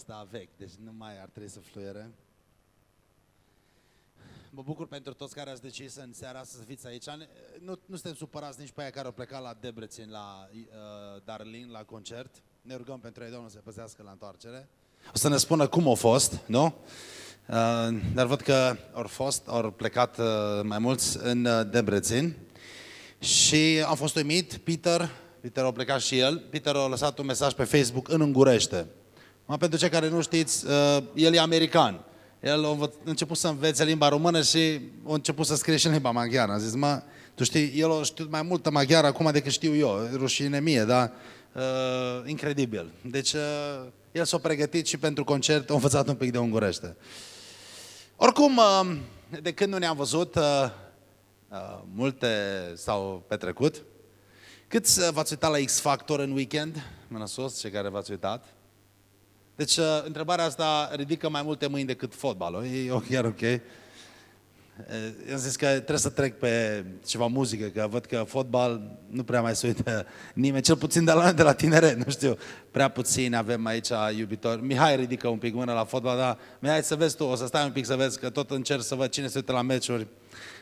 asta vechi, deci nu mai ar trebui să fluiere. Mă bucur pentru toți care ați decis în seara asta să fiți aici. Nu, nu suntem supărați nici pe aia care au plecat la Debrețin, la uh, Darlin, la concert. Ne rugăm pentru ei, Domnul să păzească la întoarcere. O să ne spună cum a fost, nu? Uh, dar văd că au fost, au plecat uh, mai mulți în uh, Debrețin. Și am fost uimit, Peter, Peter a plecat și el, Peter a lăsat un mesaj pe Facebook în ungurește. Ma pentru cei care nu știți, uh, el e american. El a început să învețe limba română și a început să scrie și în limba maghiară. A zis, mă, tu știi, el a știut mai multă maghiară acum decât știu eu, rușine mie, dar uh, incredibil. Deci, uh, el s-a pregătit și pentru concert, a învățat un pic de ungurește. Oricum, uh, de când nu ne-am văzut, uh, uh, multe s-au petrecut. Câți uh, v-ați uitat la X Factor în weekend? Mână sus, cei care v-ați uitat. Deci, uh, întrebarea asta ridică mai multe mâini decât fotbalul. E chiar ok. I-am zis că trebuie să trec pe ceva muzică, că văd că fotbal nu prea mai se uită nimeni, cel puțin de la, de la tineret, nu știu, prea puțin avem aici iubitori. Mihai ridică un pic mână la fotbal, dar Mihai să vezi tu, o să stai un pic să vezi că tot încerc să văd cine se uită la meciuri.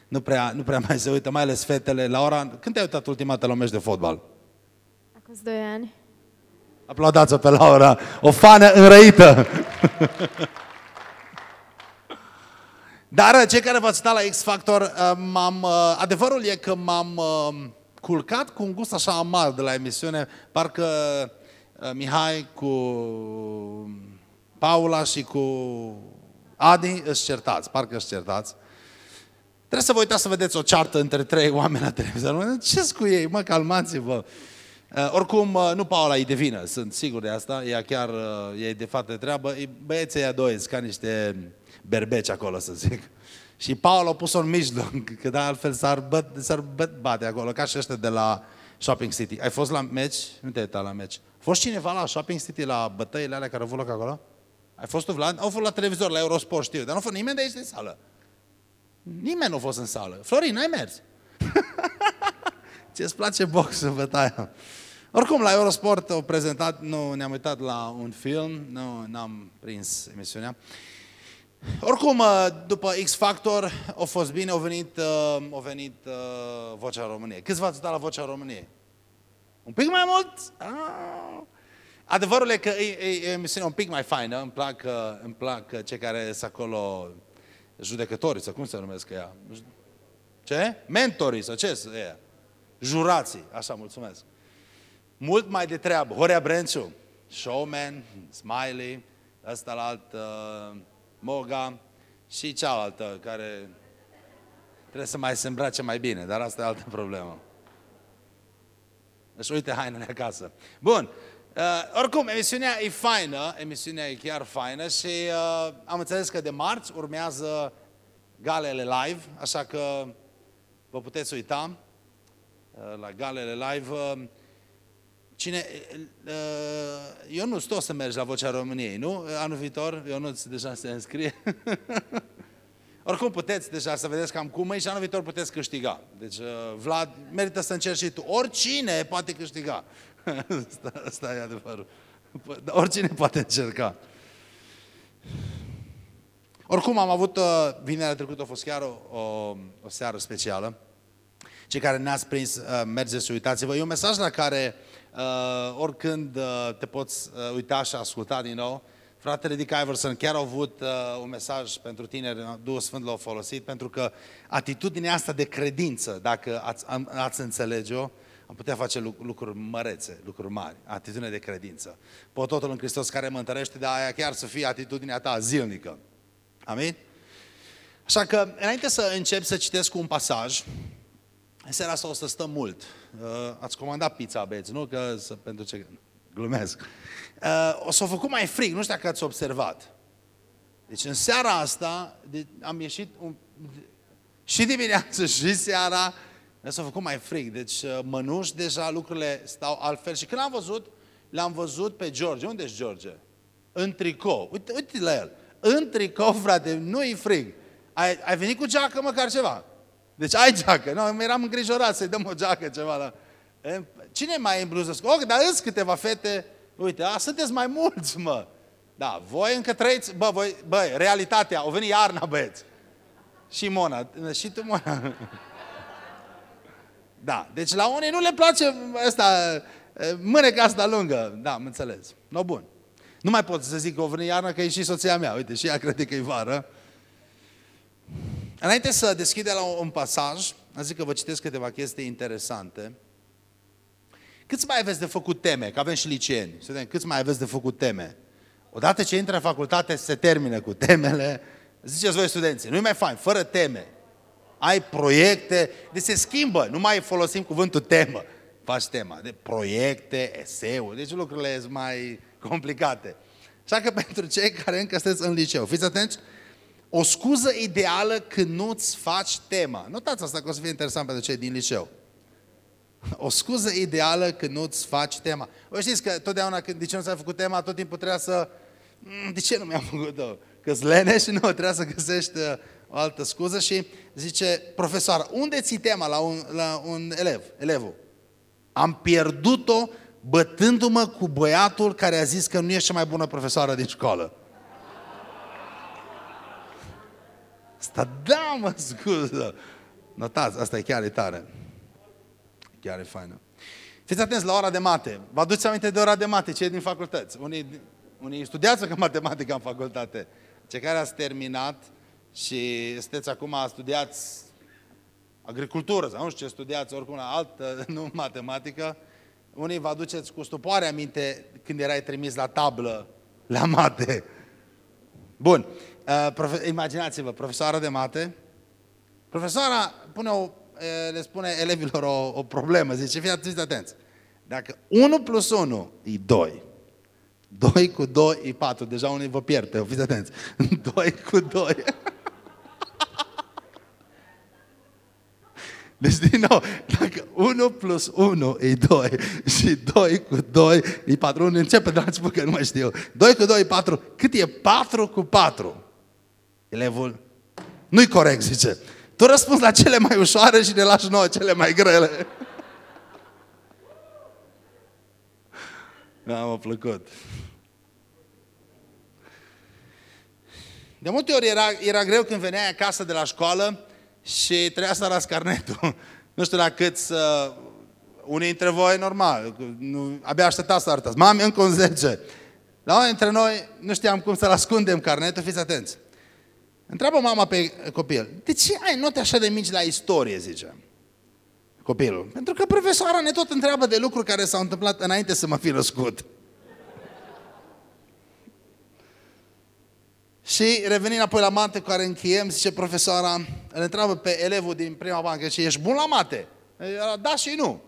Nu prea, nu prea mai se uită, mai ales fetele. La ora, când te-ai uitat ultima dată la un meci de fotbal? Acum 2 ani. Aplaudați-o pe Laura, o fană înrăită. Dar cei care v-ați stat la X Factor, uh, m-am, uh, adevărul e că m-am uh, culcat cu un gust așa amar de la emisiune, parcă Mihai cu Paula și cu Adi își certați, parcă își certați. Trebuie să vă uitați să vedeți o ceartă între trei oameni la televizor. ce cu ei? Mă, calmați-vă! Uh, oricum, uh, nu Paula e de vină, sunt sigur de asta. Ea chiar uh, e de fapt de treabă. Băieții ea doi ca niște berbeci acolo, să zic. Și Paula a pus-o în mijloc, că da, altfel s-ar, băt, s-ar băt, bate acolo, ca și ăștia de la Shopping City. Ai fost la meci? Nu te-ai uitat la meci. A fost cineva la Shopping City, la bătăile alea care au avut loc acolo? Ai fost tu, Vlad? Au fost la televizor, la Eurosport, știu, dar nu a fost nimeni de aici de sală. Nimeni nu a fost în sală. Florin, ai mers? Ce-ți place boxul, bătaia? Oricum, la Eurosport au prezentat, nu ne-am uitat la un film, nu n-am prins emisiunea. Oricum, uh, după X Factor, a fost bine, au venit, uh, au venit uh, Vocea României. Câți v-ați uitat la Vocea României? Un pic mai mult? Ah. Adevărul e că e, e, e emisiune un pic mai faină, îmi plac, îmi plac cei care sunt acolo judecătorii, sau cum se numesc ea? Ce? Mentorii, sau ce sunt ea? Jurații, așa, mulțumesc. Mult mai de treabă. Horea Brenciu, showman, smiley, ăsta la alt, uh, Moga și cealaltă care trebuie să mai se îmbrace mai bine, dar asta e altă problemă. Deci uite hainele acasă. Bun, Uh, oricum, emisiunea e faină, emisiunea e chiar faină și uh, am înțeles că de marți urmează galele live, așa că vă puteți uita uh, la galele live. Uh, cine, uh, eu nu stau să mergi la Vocea României, nu? Anul viitor, eu nu deja se înscrie. Oricum puteți deja să vedeți cam cum e și anul viitor puteți câștiga. Deci, uh, Vlad, merită să încerci și tu. Oricine poate câștiga. asta, asta e adevărul. Oricine poate încerca. Oricum am avut, uh, vinerea trecută a fost chiar o, o, o seară specială. Cei care ne-ați prins, uh, mergeți și uitați-vă. E un mesaj la care uh, oricând uh, te poți uh, uita și asculta din nou. Fratele Dick Iverson chiar a avut uh, un mesaj pentru tineri, Duhul Sfânt l-a folosit, pentru că atitudinea asta de credință, dacă ați, ați înțelege-o, am putea face lucruri mărețe, lucruri mari, atitudine de credință. Pot totul în Hristos care mă întărește, dar aia chiar să fie atitudinea ta zilnică. Amin? Așa că, înainte să încep să citesc un pasaj, în seara asta o să stăm mult. Uh, ați comandat pizza, beți, nu? Că să, pentru ce... Glumesc. Uh, o să o făcut mai frig, nu știu dacă ați observat. Deci în seara asta am ieșit un, și dimineață și seara s-a făcut mai frig. Deci uh, mănuși deja lucrurile stau altfel. Și când am văzut, l-am văzut pe George. Unde e George? În tricou. Uite, uite la el. În tricou, frate, nu-i frig. Ai, ai venit cu geacă măcar ceva? Deci ai geacă. Nu, eram îngrijorat să-i dăm o geacă ceva. La... Cine mai e în bluză? Oh, dar îți câteva fete. Uite, a, sunteți mai mulți, mă. Da, voi încă trăiți, bă, voi, bă, realitatea, o venit iarna, băieți. Și Mona, și tu, Mona. Da, deci la unii nu le place asta, mâneca asta lungă. Da, am înțeles. No, bun. Nu mai pot să zic că o venit iarna, că e și soția mea. Uite, și ea crede că e vară. Înainte să deschide la un pasaj, am zis că vă citesc câteva chestii interesante. Câți mai aveți de făcut teme? Că avem și liceeni. Să vedem, câți mai aveți de făcut teme? Odată ce intră în facultate, se termină cu temele. Ziceți voi studenții, nu-i mai fain, fără teme. Ai proiecte, deci se schimbă, nu mai folosim cuvântul temă. Faci tema de proiecte, eseuri, deci lucrurile sunt mai complicate. Așa că pentru cei care încă sunteți în liceu, fiți atenți, o scuză ideală când nu-ți faci tema. Notați asta că o să fie interesant pentru cei din liceu. O scuză ideală când nu-ți faci tema. Vă știți că totdeauna când de ce nu ți-ai făcut tema, tot timpul trebuia să... Mm, de ce nu mi-am făcut-o? Că-s leneș? Nu, trebuia să găsești uh, o altă scuză și zice, profesoară, unde ții tema la un, la un elev, elevul? Am pierdut-o bătându-mă cu băiatul care a zis că nu e cea mai bună profesoară din școală. Asta, da, mă, scuză. Notați, asta e chiar e tare. Chiar e faină. Fiți atenți la ora de mate. Vă aduceți aminte de ora de mate, cei din facultăți. Unii, unii studiați că matematică în facultate. Cei care ați terminat și sunteți acum, studiați agricultură sau nu știu ce studiați, oricum la altă, nu matematică, unii vă aduceți cu stupoare aminte când erai trimis la tablă, la mate. Bun, uh, profe- imaginați-vă, profesoara de mate, profesoara pune o, uh, le spune elevilor o, o problemă, zice, fiți atenți, dacă 1 plus 1 e 2, 2 cu 2 e 4, deja unii vă pierde, fiți atenți, 2 cu 2... Deci, din nou, dacă 1 plus 1 e 2 și 2 cu 2 e 4, 1 începe de la început că nu mai știu. 2 cu 2 e 4, cât e 4 cu 4? Elevul, nu-i corect, zice. Tu răspunzi la cele mai ușoare și ne lași nouă cele mai grele. Da, m-a plăcut. De multe ori era, era greu când veneai acasă de la școală și trebuia să arăți carnetul. Nu știu la cât să... Unii dintre voi, normal, nu, abia așteptați să arătați. Mami, încă un 10. La unii dintre noi nu știam cum să-l ascundem carnetul, fiți atenți. Întreabă mama pe copil, de ce ai note așa de mici la istorie, zice copilul? Pentru că profesoara ne tot întreabă de lucruri care s-au întâmplat înainte să mă fi născut. Și revenind apoi la mate cu care încheiem, zice profesoara, îl întreabă pe elevul din prima bancă și ești bun la mate? Da și nu.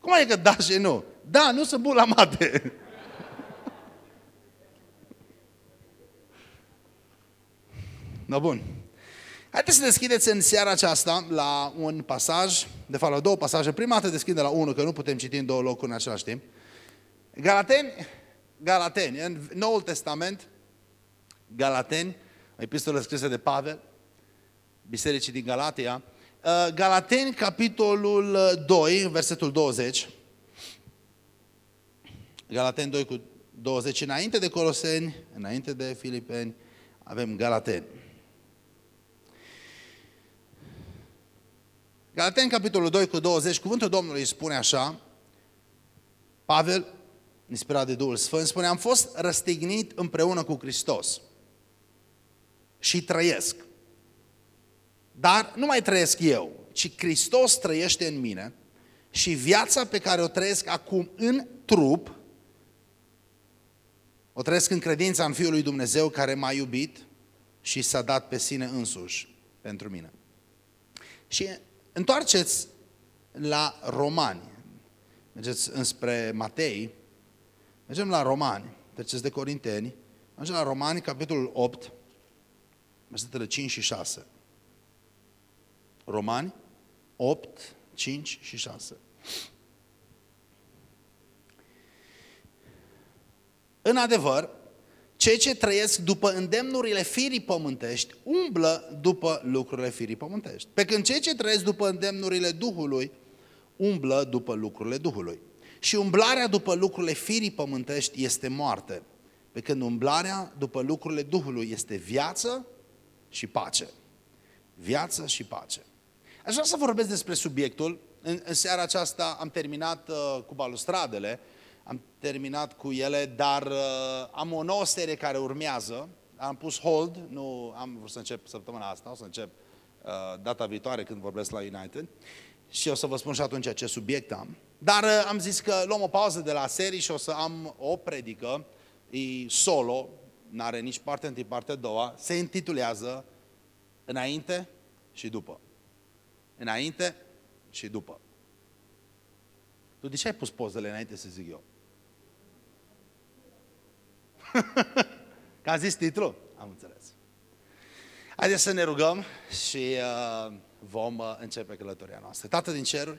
Cum adică da și nu? Da, nu sunt bun la mate. No, bun. Haideți să deschideți în seara aceasta la un pasaj, de fapt la două pasaje. Prima dată deschide la unul, că nu putem citi în două locuri în același timp. Galateni, Galateni, în Noul Testament, Galateni, o epistolă scrisă de Pavel, bisericii din Galatia. Uh, Galateni, capitolul 2, versetul 20. Galateni 2 cu 20. Înainte de Coloseni, înainte de Filipeni, avem Galateni. Galateni, capitolul 2 cu 20, cuvântul Domnului spune așa, Pavel, inspirat de Duhul Sfânt, spune, am fost răstignit împreună cu Hristos și trăiesc. Dar nu mai trăiesc eu, ci Hristos trăiește în mine și viața pe care o trăiesc acum în trup, o trăiesc în credința în Fiul lui Dumnezeu care m-a iubit și s-a dat pe sine însuși pentru mine. Și întoarceți la Romani. Mergeți înspre Matei, mergem la Romani, treceți de Corinteni, mergem la Romani, capitolul 8, versetele 5 și 6. Romani 8, 5 și 6. În adevăr, cei ce trăiesc după îndemnurile firii pământești umblă după lucrurile firii pământești. Pe când cei ce trăiesc după îndemnurile Duhului umblă după lucrurile Duhului. Și umblarea după lucrurile firii pământești este moarte, Pe când umblarea după lucrurile Duhului este viață și pace. Viață și pace. Aș vrea să vorbesc despre subiectul. În, în seara aceasta am terminat uh, cu balustradele, am terminat cu ele, dar uh, am o nouă serie care urmează. Am pus hold, nu am vrut să încep săptămâna asta, o să încep uh, data viitoare când vorbesc la United. Și o să vă spun și atunci ce subiect am. Dar uh, am zis că luăm o pauză de la serie și o să am o predică, e solo, n-are nici parte întâi, parte a doua, se intitulează Înainte și după. Înainte și după. Tu de ce ai pus pozele înainte să zic eu? Că a zis titlul? Am înțeles. Haideți să ne rugăm și uh, vom uh, începe călătoria noastră. Tată din ceruri,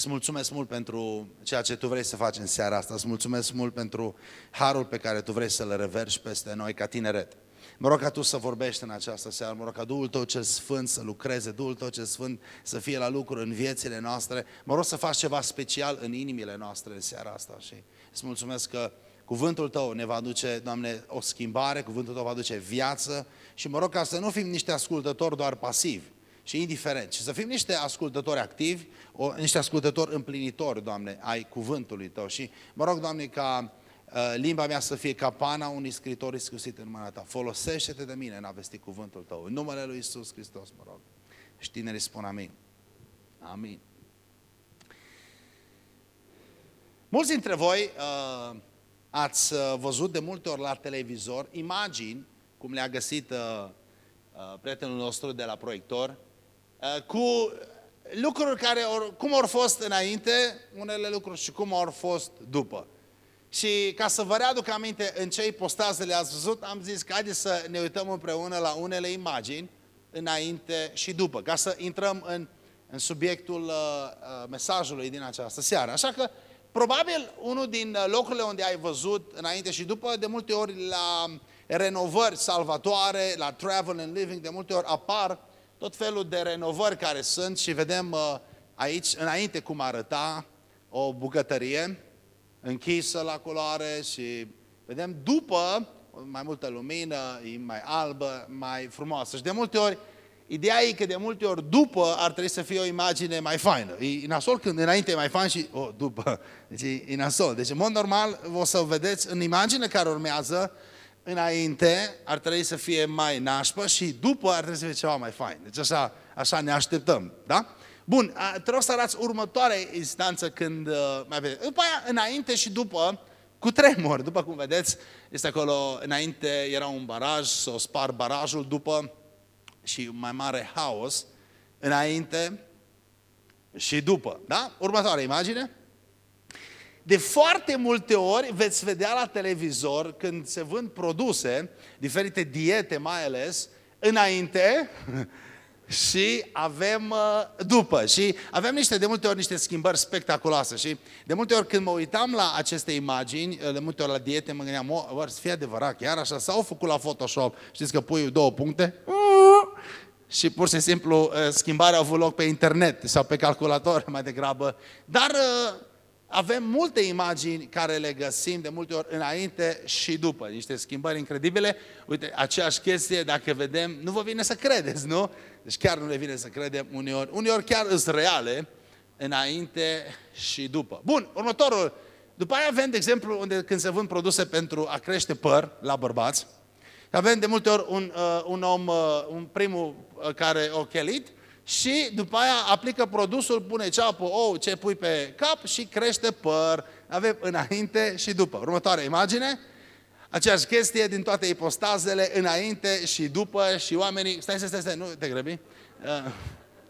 Îți mulțumesc mult pentru ceea ce Tu vrei să faci în seara asta. Îți mulțumesc mult pentru harul pe care Tu vrei să-l reverși peste noi ca tineret. Mă rog ca Tu să vorbești în această seară, mă rog ca Duhul Tău cel Sfânt să lucreze, Duhul Tău cel Sfânt să fie la lucru în viețile noastre. Mă rog să faci ceva special în inimile noastre în seara asta și îți mulțumesc că Cuvântul Tău ne va aduce, Doamne, o schimbare, Cuvântul Tău va aduce viață și mă rog ca să nu fim niște ascultători doar pasivi, și indiferent. Și să fim niște ascultători activi, o, niște ascultători împlinitori, Doamne, ai cuvântului Tău. Și mă rog, Doamne, ca uh, limba mea să fie ca pana unui scritor iscusit în mâna Ta. Folosește-te de mine în a vesti cuvântul Tău. În numele Lui Isus Hristos, mă rog. Și tinerii spun amin. Amin. Mulți dintre voi uh, ați uh, văzut de multe ori la televizor imagini, cum le-a găsit uh, uh, prietenul nostru de la proiector, Uh, cu lucruri care, or, cum au fost înainte, unele lucruri și cum au fost după. Și ca să vă readuc aminte în ce ipostaze le-ați văzut, am zis că haideți să ne uităm împreună la unele imagini înainte și după, ca să intrăm în, în subiectul uh, uh mesajului din această seară. Așa că, probabil, unul din locurile unde ai văzut înainte și după, de multe ori la renovări salvatoare, la travel and living, de multe ori apar tot felul de renovări care sunt și vedem uh, aici, înainte cum arăta o bucătărie închisă la culoare și vedem după mai multă lumină, e mai albă, mai frumoasă. Și de multe ori, ideea e că de multe ori după ar trebui să fie o imagine mai faină. E nasol când înainte e mai fain și oh, după. Deci e, e nasol. Deci în mod normal o să vedeți în imagine care urmează înainte ar trebui să fie mai nașpă și după ar trebui să fie ceva mai fain. Deci așa, așa ne așteptăm, da? Bun, trebuie să arăți următoarea instanță când uh, mai vedeți. După aia, înainte și după, cu tremur, după cum vedeți, este acolo, înainte era un baraj, s-o spar barajul, după și un mai mare haos, înainte și după, da? Următoarea imagine. De foarte multe ori veți vedea la televizor când se vând produse, diferite diete mai ales, înainte și avem uh, după. Și avem niște, de multe ori niște schimbări spectaculoase. Și de multe ori când mă uitam la aceste imagini, uh, de multe ori la diete, mă gândeam, o, să fie adevărat, chiar așa, sau făcut la Photoshop, știți că pui două puncte, și pur și simplu uh, schimbarea a avut loc pe internet sau pe calculator mai degrabă. Dar avem multe imagini care le găsim de multe ori înainte și după, niște schimbări incredibile. Uite, aceeași chestie, dacă vedem, nu vă vine să credeți, nu? Deci chiar nu le vine să credem uneori. Uneori chiar sunt reale, înainte și după. Bun, următorul. După aia avem, de exemplu, unde când se vând produse pentru a crește păr la bărbați, avem de multe ori un, uh, un om, uh, un primul uh, care o chelit, și după aia aplică produsul, pune ceapă, ou, ce pui pe cap și crește păr. Avem înainte și după. Următoarea imagine, aceeași chestie din toate ipostazele, înainte și după și oamenii... Stai, stai, stai, stai nu te grăbi. Uh,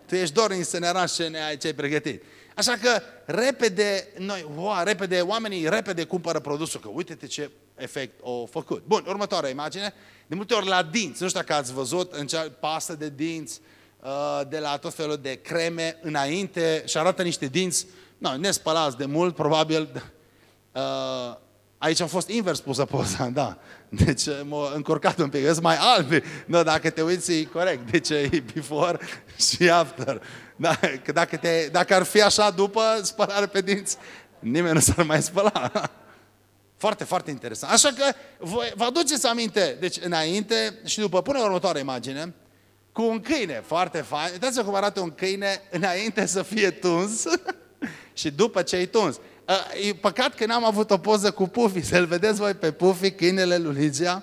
tu ești dornic să ne aranji ce, ne ai, ce ai pregătit. Așa că repede, noi, wow, repede, oamenii repede cumpără produsul, că uite-te ce efect au făcut. Bun, următoarea imagine, de multe ori la dinți, nu știu dacă ați văzut, în cea pastă de dinți, Uh, de la tot felul de creme înainte și arată niște dinți, nu, nespălați de mult, probabil. Uh, aici a fost invers pusă poza, da. Deci m-a încurcat un pic, sunt mai albi. Nu, dacă te uiți, e corect. Deci e before și after. Da, că dacă, te, dacă ar fi așa după spălare pe dinți, nimeni nu s-ar mai spăla. Foarte, foarte interesant. Așa că voi, vă aduceți aminte, deci înainte și după, pune următoarea imagine, cu un câine foarte fain. Uitați-vă cum arată un câine înainte să fie tuns și după ce e tuns. E păcat că n-am avut o poză cu Pufi, să-l vedeți voi pe Pufi, câinele lui Ligia.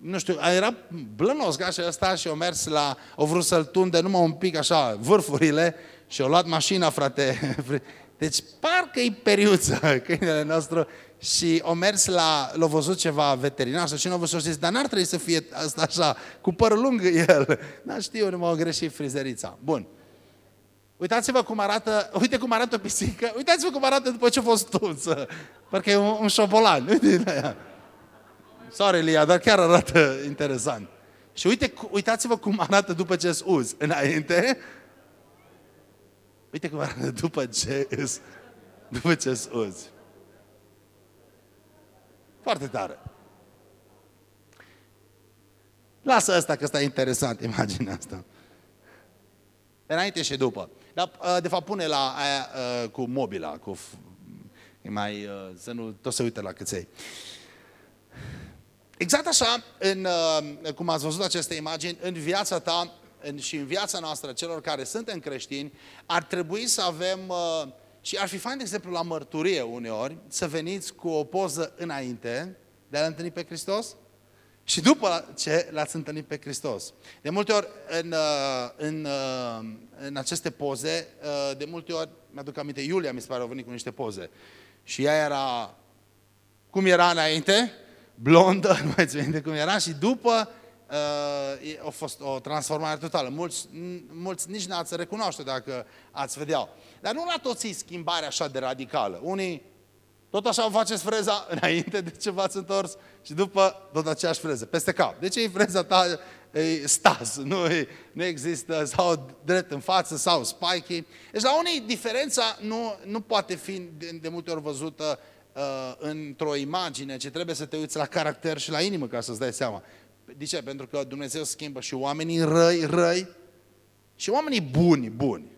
Nu știu, era blănos ca și ăsta și o mers la, o vrut să-l tunde numai un pic așa, vârfurile și o luat mașina, frate. Deci parcă e periuță câinele nostru și o mers la, l-a văzut ceva veterinar sau cine a văzut și zis, dar n-ar trebui să fie asta așa, cu păr lung el. N-a știu, nu m-a greșit frizerița. Bun. Uitați-vă cum arată, uite cum arată o pisică, uitați-vă cum arată după ce a fost tunsă. Parcă e un, un șobolan. Uite la ea. Sorry, Lia, dar chiar arată interesant. Și uite, uitați-vă cum arată după ce îți uzi. Înainte, uite cum arată după ce îți, după ce îți uzi. Foarte tare. Lasă asta că asta e interesant, imaginea asta. Înainte și după. Dar, uh, de fapt, pune la aia uh, cu mobila, cu... E mai, uh, să nu tot se uite la căței. Exact așa, în, cum ați văzut aceste imagini, în viața ta în, și în viața noastră, celor care suntem creștini, ar trebui să avem, și ar fi fain, de exemplu, la mărturie uneori, să veniți cu o poză înainte de a-L întâlni pe Hristos și după ce l-ați întâlnit pe Hristos. De multe ori, în, uh, în, uh, în aceste poze, uh, de multe ori, mi-aduc aminte, Iulia mi se pare a venit cu niște poze. Și ea era, cum era înainte, blondă, nu mai țin cum era, și după uh, a fost o transformare totală. Mulți, mulți nici n-ați recunoaște dacă ați vedea. Dar nu la toți e schimbarea așa de radicală. Unii tot așa o faceți freza înainte de ce v-ați întors și după tot aceeași freză, peste cap. De ce e freza ta e stas, nu, e, nu există, sau drept în față, sau spiky. Deci la unii diferența nu, nu poate fi de, de multe ori văzută uh, într-o imagine, ci trebuie să te uiți la caracter și la inimă ca să-ți dai seama. De ce? Pentru că Dumnezeu schimbă și oamenii răi, răi, și oamenii buni, buni.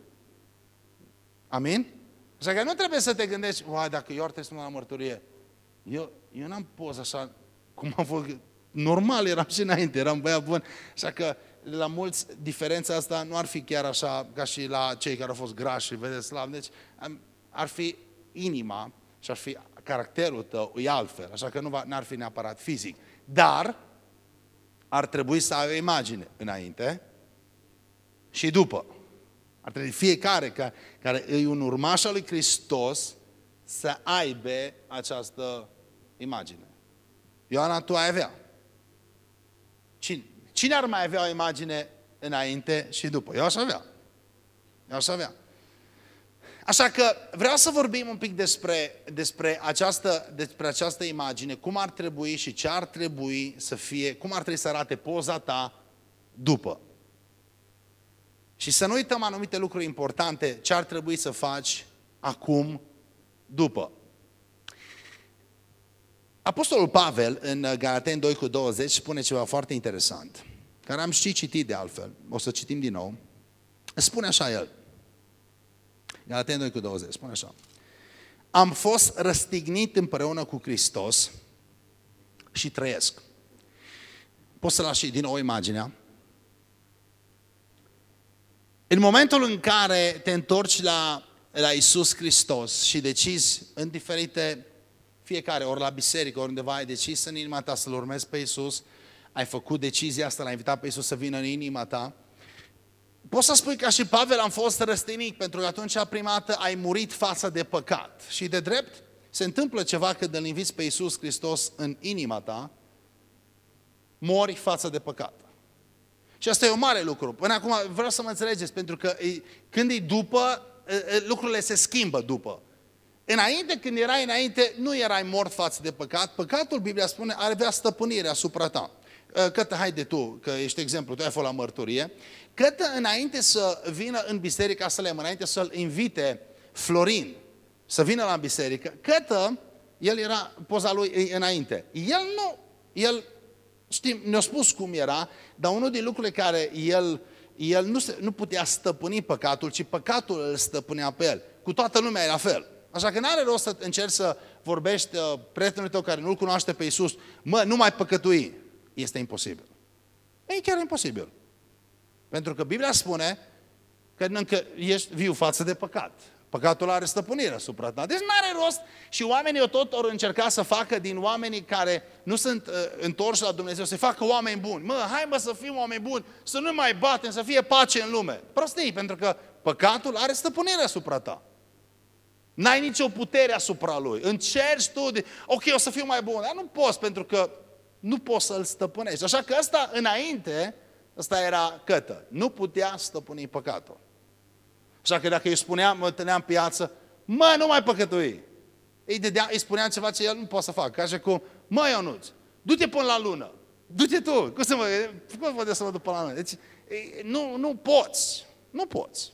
Amin? Așa că nu trebuie să te gândești, uai, dacă eu ar trebui să mă la mărturie. Eu, eu n-am poz așa, cum am fost, normal eram și înainte, eram băiat bun. Așa că la mulți diferența asta nu ar fi chiar așa ca și la cei care au fost grași și vedeți slav. Deci ar fi inima și ar fi caracterul tău, e altfel. Așa că nu ar fi neapărat fizic. Dar ar trebui să ai o imagine înainte și după. Ar trebui fiecare care, care e un urmaș al lui Hristos să aibă această imagine. Ioana, tu ai avea. Cine? Cine ar mai avea o imagine înainte și după? Eu aș avea. Eu aș avea. Așa că vreau să vorbim un pic despre, despre, această, despre această imagine, cum ar trebui și ce ar trebui să fie, cum ar trebui să arate poza ta după. Și să nu uităm anumite lucruri importante, ce ar trebui să faci acum, după. Apostolul Pavel, în Galaten 2 cu 20, spune ceva foarte interesant, care am și citit de altfel, o să citim din nou. Spune așa el, Galaten 2 cu 20, spune așa. Am fost răstignit împreună cu Hristos și trăiesc. Poți să lași din nou imaginea. În momentul în care te întorci la, la Isus Hristos și decizi în diferite, fiecare, ori la biserică, ori undeva ai decis în inima ta să-L urmezi pe Isus, ai făcut decizia asta, l-ai invitat pe Isus să vină în inima ta, Poți să spui că și Pavel am fost răstinit, pentru că atunci prima dată ai murit față de păcat. Și de drept, se întâmplă ceva când îl inviți pe Iisus Hristos în inima ta, mori față de păcat. Și asta e un mare lucru. Până acum vreau să mă înțelegeți, pentru că când e după, lucrurile se schimbă după. Înainte, când erai înainte, nu erai mort față de păcat. Păcatul, Biblia spune, are avea stăpânire asupra ta. Cătă, haide tu, că ești exemplu, tu ai fost la mărturie. Cătă, înainte să vină în biserica Salem, înainte să-l invite Florin să vină la biserică, Cătă, el era poza lui înainte. El nu, el Știm, ne-a spus cum era, dar unul din lucrurile care el, el nu, se, nu putea stăpâni păcatul, ci păcatul îl stăpânea pe el. Cu toată lumea era fel. Așa că n-are rost să încerci să vorbești uh, prietenul tău care nu-L cunoaște pe Iisus, mă, nu mai păcătui. Este imposibil. E chiar imposibil. Pentru că Biblia spune că încă ești viu față de păcat. Păcatul are stăpânire asupra ta. Deci nu are rost și oamenii o tot ori încerca să facă din oamenii care nu sunt uh, întorși la Dumnezeu, să facă oameni buni. Mă, hai mă să fim oameni buni, să nu mai batem, să fie pace în lume. Prostii, pentru că păcatul are stăpânire asupra ta. N-ai nicio putere asupra lui. Încerci tu, de, ok, o să fiu mai bun, dar nu poți pentru că nu poți să-l stăpânești. Așa că asta înainte, ăsta era cătă. Nu putea stăpâni păcatul. Așa că dacă îi spuneam, mă întâlneam în piață, mă, nu mai păcătui. Îi, dădea, îi spuneam ceva ce el nu poate să facă. Ca și cum, mă, Ionuț, du-te până la lună. Du-te tu. Cum să mă, cum să să mă duc până la lună? Deci, nu, nu poți. Nu poți.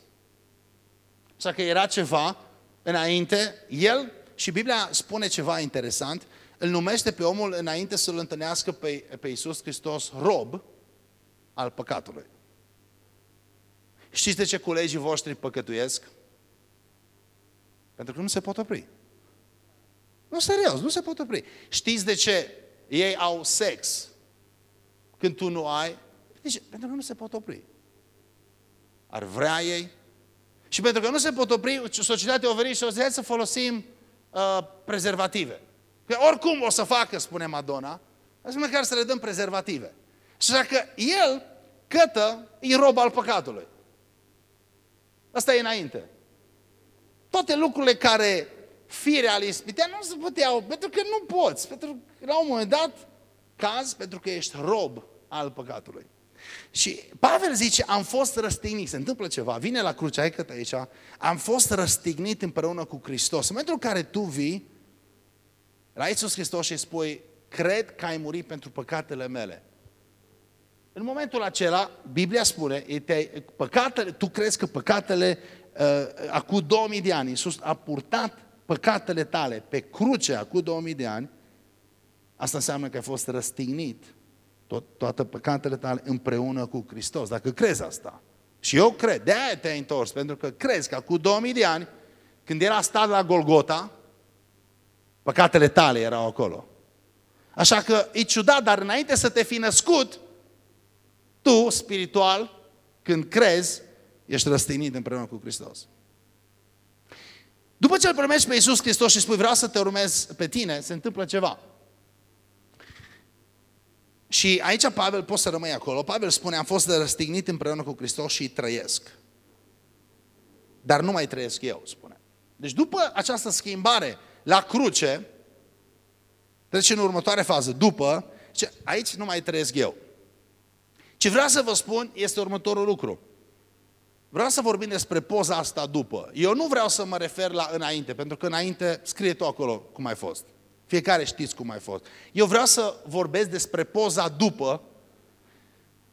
Așa că era ceva înainte, el, și Biblia spune ceva interesant, îl numește pe omul înainte să-l întâlnească pe, pe Iisus Hristos rob al păcatului. Știți de ce colegii voștri păcătuiesc? Pentru că nu se pot opri. Nu, serios, nu se pot opri. Știți de ce ei au sex când tu nu ai? Deci, pentru că nu se pot opri. Ar vrea ei. Și pentru că nu se pot opri, societatea oferit și o să folosim uh, prezervative. Că oricum o să facă, spune Madonna, așa măcar să le dăm prezervative. Și așa că el, cătă, e rob al păcatului. Asta e înainte. Toate lucrurile care firea al ispitea nu se puteau, pentru că nu poți. Pentru că la un moment dat, caz, pentru că ești rob al păcatului. Și Pavel zice, am fost răstignit, se întâmplă ceva, vine la cruce, ai cât aici, am fost răstignit împreună cu Hristos. În momentul în care tu vii la Iisus Hristos și spui, cred că ai murit pentru păcatele mele. În momentul acela, Biblia spune, păcatele, tu crezi că păcatele, uh, acum 2000 de ani, Iisus a purtat păcatele tale pe cruce acum 2000 de ani, asta înseamnă că ai fost răstignit tot, toate păcatele tale împreună cu Hristos. Dacă crezi asta. Și eu cred, de aia te-ai întors, pentru că crezi că acum 2000 de ani, când era stat la Golgota, păcatele tale erau acolo. Așa că e ciudat, dar înainte să te fi născut, tu, spiritual, când crezi, ești răstignit împreună cu Hristos. După ce îl primești pe Iisus Hristos și spui vreau să te urmez pe tine, se întâmplă ceva. Și aici Pavel, poți să rămâi acolo, Pavel spune, am fost răstignit împreună cu Hristos și trăiesc. Dar nu mai trăiesc eu, spune. Deci după această schimbare la cruce, trece în următoarea fază, după, ce aici nu mai trăiesc eu. Ce vreau să vă spun este următorul lucru. Vreau să vorbim despre poza asta după. Eu nu vreau să mă refer la înainte, pentru că înainte scrie tu acolo cum ai fost. Fiecare știți cum ai fost. Eu vreau să vorbesc despre poza după,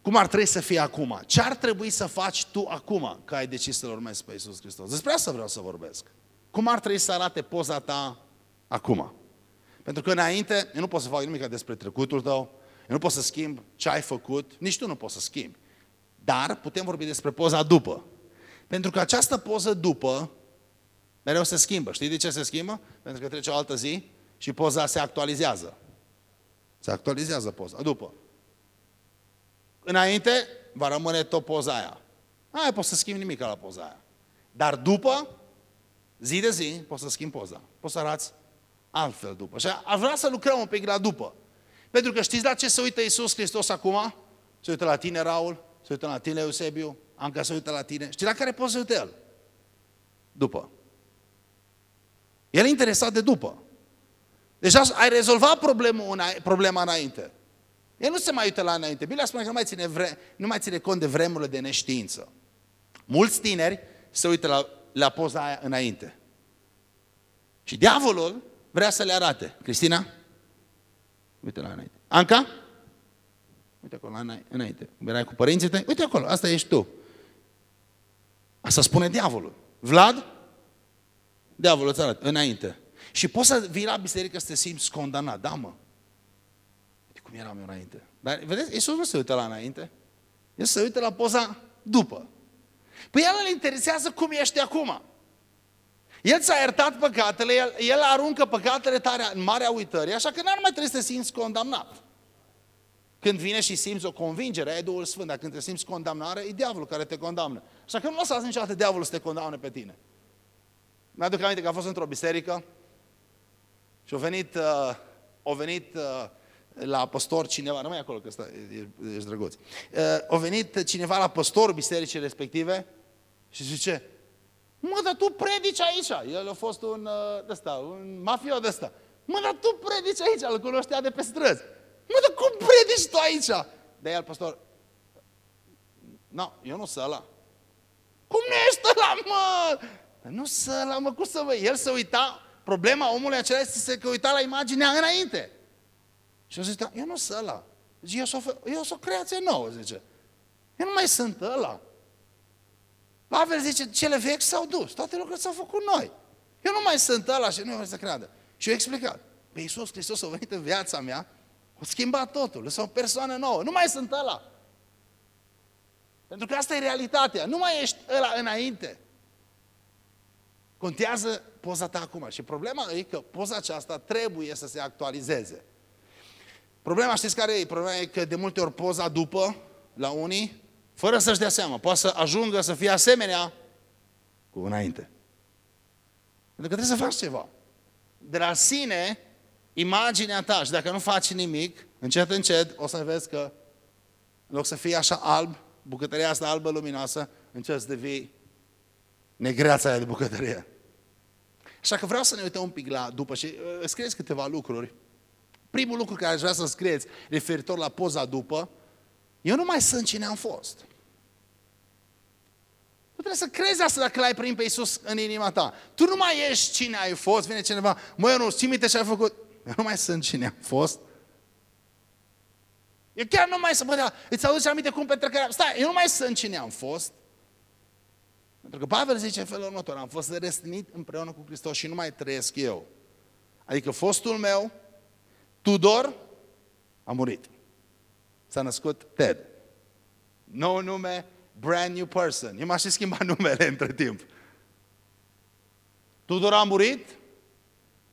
cum ar trebui să fie acum. Ce ar trebui să faci tu acum, că ai decis să-L urmezi pe Iisus Hristos? Despre asta vreau să vorbesc. Cum ar trebui să arate poza ta acum? Pentru că înainte, eu nu pot să fac nimic despre trecutul tău, eu nu pot să schimb ce ai făcut, nici tu nu poți să schimbi. Dar putem vorbi despre poza după. Pentru că această poză după mereu se schimbă. Știi de ce se schimbă? Pentru că trece o altă zi și poza se actualizează. Se actualizează poza. După. Înainte va rămâne tot poza aia. Aia poți să schimbi nimic la poza aia. Dar după, zi de zi, poți să schimbi poza. Poți să arăți altfel după. Și aș vrea să lucrăm un pic la după. Pentru că știți la ce se uită Iisus Hristos acum? Se uită la tine, Raul, se uită la tine, Eusebiu, Anca se uită la tine. Știi la care poți să uite el? După. El e interesat de după. Deja ai rezolvat problemul, problema înainte. El nu se mai uită la înainte. Biblia spune că nu mai ține, vre, nu mai ține cont de vremurile de neștiință. Mulți tineri se uită la, la poza aia înainte. Și diavolul vrea să le arate. Cristina? Uite la înainte. Anca? Uite acolo, înainte. Erai cu părinții tăi? Uite acolo, asta ești tu. Asta spune diavolul. Vlad? Diavolul îți arată, înainte. Și poți să vii la biserică să te simți condamnat. Da, mă. Uite cum eram eu înainte. Dar, vedeți, Iisus nu se uită la înainte. El se uită la poza după. Păi el îl interesează cum ești acum. El ți-a iertat păcatele, el, el aruncă păcatele tale în marea uitării, așa că n-ar mai trebui să te simți condamnat. Când vine și simți o convingere, ai Duhul Sfânt, dar când te simți condamnare, e diavolul care te condamnă. Așa că nu lăsați niciodată diavolul să te condamne pe tine. Mi-aduc aminte că a fost într-o biserică și a venit, uh, a venit uh, la păstor cineva, nu mai acolo că ăsta e, ești drăguț. Uh, a venit cineva la păstorul bisericii respective și zice, mă, dar tu predici aici. El a fost un, uh, ăsta, un mafio de ăsta. Mă, dar tu predici aici, îl cunoștea de pe străzi. Mă, dar cum predici tu aici? De el, pastor, nu, no, eu nu sunt ăla. Cum nu ești ăla, mă? Nu să ăla, mă, cum să vă... El să uita, problema omului acela este că uita la imaginea înainte. Și eu zice, eu nu sunt ăla. Zice, eu sunt o, eu sunt o creație nouă, zice. Eu nu mai sunt ăla. Pavel zice, cele vechi s-au dus, toate lucrurile s-au făcut noi. Eu nu mai sunt ăla și nu vreau să creadă. Și eu explicat. Pe Iisus Hristos a venit în viața mea o schimbat totul, sunt o persoană nouă. Nu mai sunt ăla. Pentru că asta e realitatea. Nu mai ești ăla înainte. Contează poza ta acum. Și problema e că poza aceasta trebuie să se actualizeze. Problema știți care e? Problema e că de multe ori poza după, la unii, fără să-și dea seama, poate să ajungă să fie asemenea cu înainte. Pentru că trebuie să faci ceva. De la sine, imaginea ta și dacă nu faci nimic, încet, încet, o să vezi că în loc să fie așa alb, bucătăria asta albă luminoasă, încet să devii negreața aia de bucătărie. Așa că vreau să ne uităm un pic la după și uh, scrieți câteva lucruri. Primul lucru care aș vrea să scrieți referitor la poza după, eu nu mai sunt cine am fost. Tu trebuie să crezi asta dacă l-ai primit pe Iisus în inima ta. Tu nu mai ești cine ai fost, vine cineva, mă, eu nu, ții minte ce ai făcut? Eu nu mai sunt cine am fost. Eu chiar nu mai sunt, bă, îți aduce aminte cum petrecărea. Stai, eu nu mai sunt cine am fost. Pentru că Pavel zice în felul următor, am fost răstinit împreună cu Hristos și nu mai trăiesc eu. Adică fostul meu, Tudor, a murit. S-a născut Ted. Nou nume, brand new person. Eu m-aș și schimba numele între timp. Tudor a murit,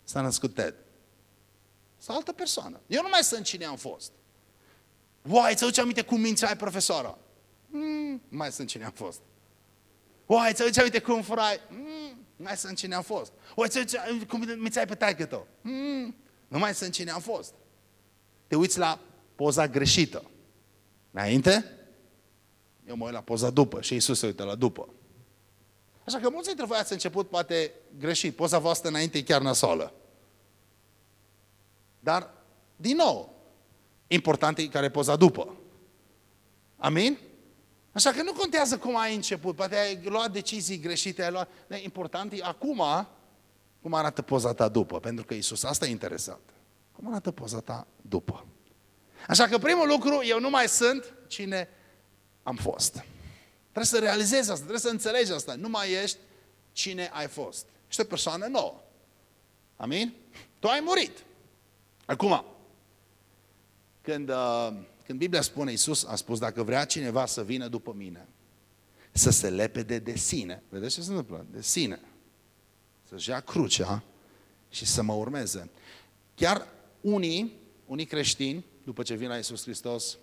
s-a născut Ted. Sau altă persoană. Eu nu mai sunt cine am fost. Uai, ți-aduce aminte cum mințeai profesoara? Mm, mai sunt cine am fost. Uai, ți-aduce aminte cum furai? Mm, mai sunt cine am fost. Uai, ți-aduce cum mințeai pe taică tău? Mm, nu mai sunt cine am fost. Te uiți la poza greșită. Înainte, eu mă uit la poza după și Iisus se uită la după. Așa că mulți dintre voi ați început poate greșit. Poza voastră înainte e chiar nasoală. Dar, din nou, important e care poza după. Amin? Așa că nu contează cum ai început, poate ai luat decizii greșite, ai luat... Important e acum cum arată poza ta după, pentru că Isus asta e interesant. Cum arată poza ta după? Așa că primul lucru, eu nu mai sunt cine am fost. Trebuie să realizezi asta, trebuie să înțelegi asta. Nu mai ești cine ai fost. Ești o persoană nouă. Amin? Tu ai murit. Acum, când, uh, când Biblia spune, Iisus a spus, dacă vrea cineva să vină după mine, să se lepede de sine. Vedeți ce se întâmplă? De sine. Să-și ia crucea și să mă urmeze. Chiar unii, unii creștini, după ce vin la Iisus Hristos,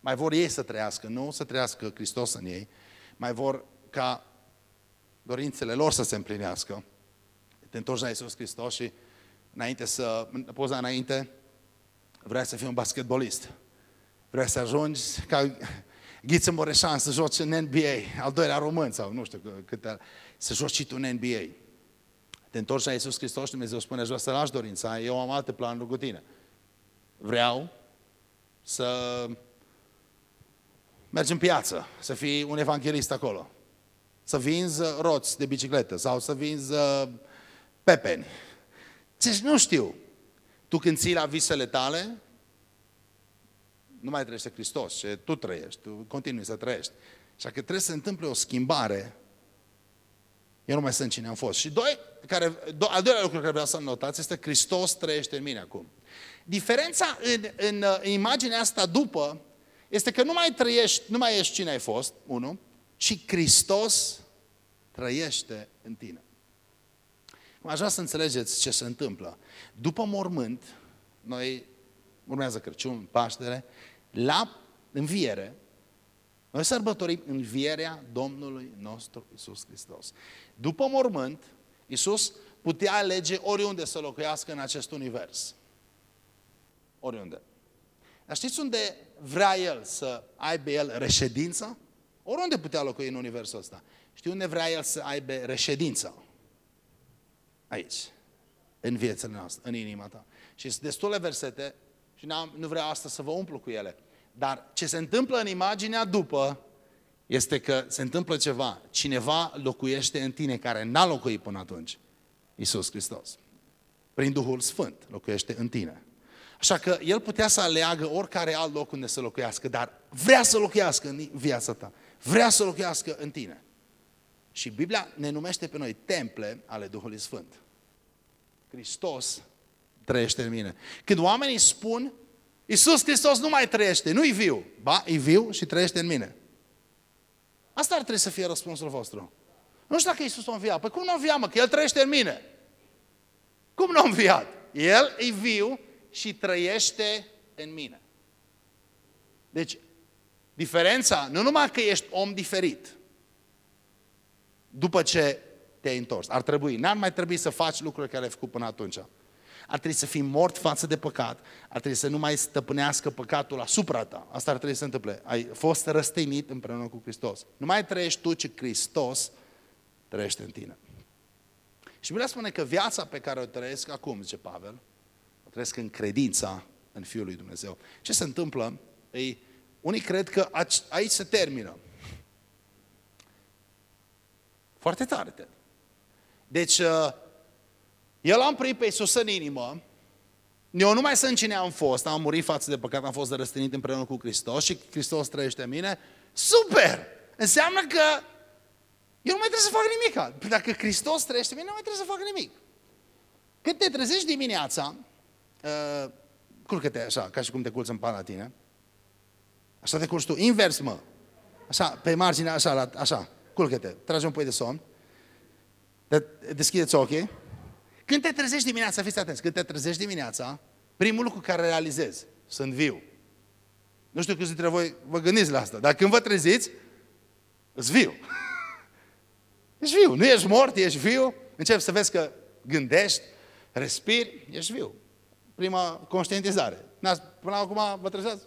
mai vor ei să trăiască, nu să trăiască Hristos în ei, mai vor ca dorințele lor să se împlinească. Te întorci la Iisus Hristos și înainte să, poza înainte, vrea să fii un basketbolist. Vrea să ajungi ca Ghiță Moreșan să joci în NBA, al doilea român sau nu știu câte, să joci și tu în NBA. Te întorci la Iisus Hristos și Dumnezeu spune, vreau să lași dorința, eu am alte planuri cu tine. Vreau să mergi în piață, să fii un evanghelist acolo, să vinzi roți de bicicletă sau să vinzi uh, pepeni. Deci nu știu. Tu când ții la visele tale, nu mai trăiește Hristos, ce tu trăiești, tu continui să trăiești. Așa că trebuie să se întâmple o schimbare. Eu nu mai sunt cine am fost. Și doi, care, do, al doilea lucru care vreau să notați este Hristos trăiește în mine acum. Diferența în, în, în imaginea asta după este că nu mai trăiești, nu mai ești cine ai fost, unu, ci Hristos trăiește în tine. Aș vrea să înțelegeți ce se întâmplă. După mormânt, noi urmează Crăciun, Paștele, la înviere, noi sărbătorim învierea Domnului nostru Isus Hristos. După mormânt, Isus putea alege oriunde să locuiască în acest univers. Oriunde. Dar știți unde vrea El să aibă El reședință? Oriunde putea locui în universul ăsta. Știi unde vrea El să aibă reședință? Aici. În viața noastră, în inima ta. Și sunt destule versete și nu vreau asta să vă umplu cu ele. Dar ce se întâmplă în imaginea după este că se întâmplă ceva. Cineva locuiește în tine care n-a locuit până atunci. Iisus Hristos. Prin Duhul Sfânt locuiește în tine. Așa că El putea să aleagă oricare alt loc unde să locuiască, dar vrea să locuiască în viața ta. Vrea să locuiască în tine. Și Biblia ne numește pe noi temple ale Duhului Sfânt. Hristos trăiește în mine. Când oamenii spun, Iisus Hristos nu mai trăiește, nu-i viu. Ba, e viu și trăiește în mine. Asta ar trebui să fie răspunsul vostru. Nu știu dacă Iisus a înviat. Păi cum nu a înviat, mă? Că El trăiește în mine. Cum nu a înviat? El e viu și trăiește în mine. Deci, diferența, nu numai că ești om diferit, după ce te-ai întors. Ar trebui, n-ar mai trebui să faci lucrurile care ai făcut până atunci. Ar trebui să fii mort față de păcat, ar trebui să nu mai stăpânească păcatul asupra ta. Asta ar trebui să se întâmple. Ai fost răstăinit împreună cu Hristos. Nu mai trăiești tu, ci Hristos trăiește în tine. Și Biblia spune că viața pe care o trăiesc acum, zice Pavel, o trăiesc în credința în Fiul lui Dumnezeu. Ce se întâmplă? Ei, unii cred că aici se termină. Foarte tare, Ted. Deci, uh, el am primit pe Iisus în inimă, eu nu mai sunt cine am fost, am murit față de păcat, am fost răstinit împreună cu Hristos și Hristos trăiește în mine. Super! Înseamnă că eu nu mai trebuie să fac nimic. Păi dacă Hristos trăiește în mine, nu mai trebuie să fac nimic. Când te trezești dimineața, uh, culcă-te așa, ca și cum te culți în pan la tine. Așa te culci tu, invers, mă. Așa, pe marginea, așa, la, așa, culcă-te, tragi un pui de somn. De, deschideți ochii. Când te trezești dimineața, fiți atenți, când te trezești dimineața, primul lucru care realizezi, sunt viu. Nu știu câți dintre voi vă gândiți la asta, dar când vă treziți, îți viu. Ești viu, nu ești mort, ești viu, începi să vezi că gândești, respiri, ești viu. Prima conștientizare. Până acum vă trezeați?